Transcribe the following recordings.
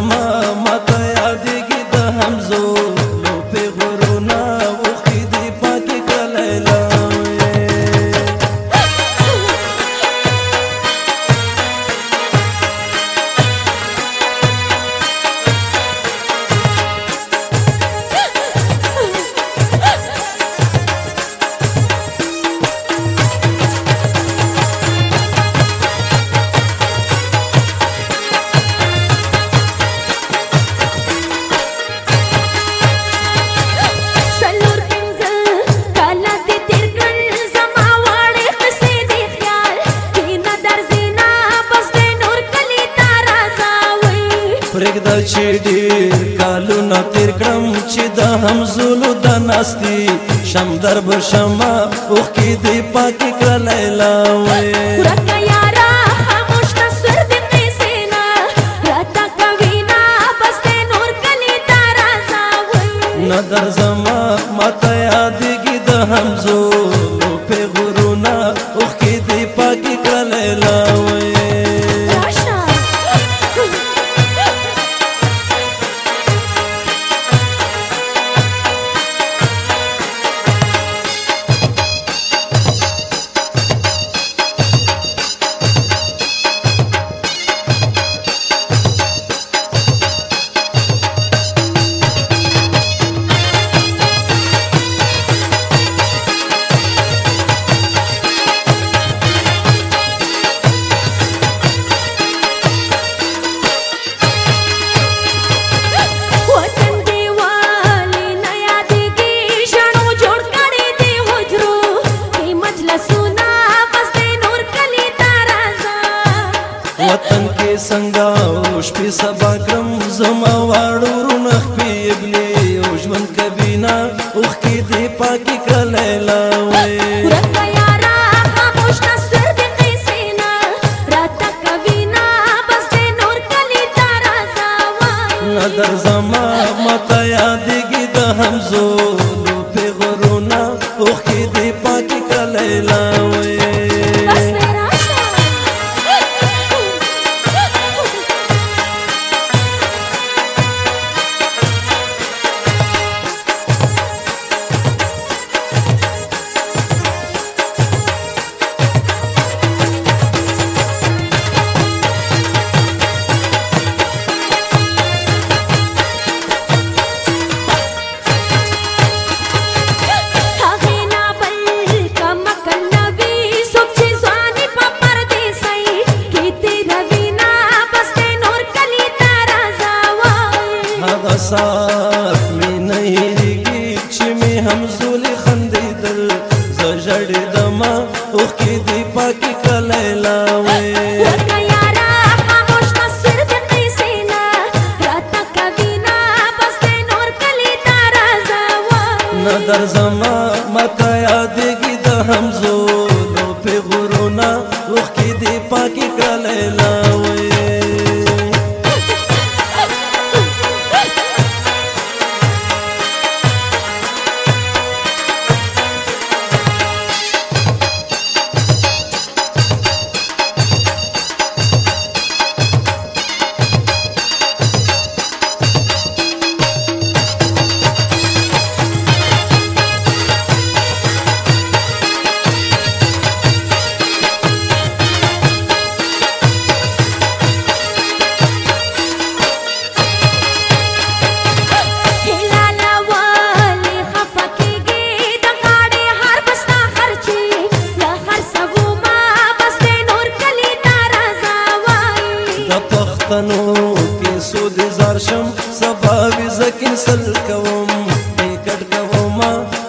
mama پرېږده چې ډېر کالونه تېر کړم چې د همزولو د ناستي شم در به شمه اوښکې دې پاکې کړه لیلا وې لسونا پس دې نور کلی تارازا وطن کې څنګه اوش په سبا کرم زما واړو رنخ په ابلی او ژوند کبینا اوخ کې دې پاکي کله لاوي ورته یارا خاموش نه سر دې قیسینا راته کوینا پس دې نور کلی تارازا نظر زما متا یادګي د همزور فساد می نه هیریږي چې می هم زولې خندېدل زه ژړېدمه اوښکې دې پاکې کلی لاوې در زما متا یادگی د همزو لو په غرونا وخت کې دی پاکي کله لا وصل کوم کټ کوم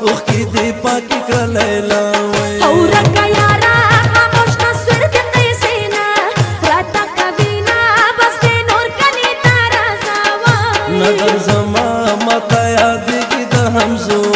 اوخ کې دې پاکي کړه لیلا او رکا یارا خاموش نه سر دې قیسینا راتا کوینا بس دې نور کني تارا زوا نظر زما متا یاد کې د همزو